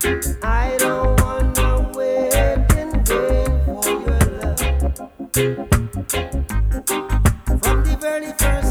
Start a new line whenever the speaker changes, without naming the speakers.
From the very first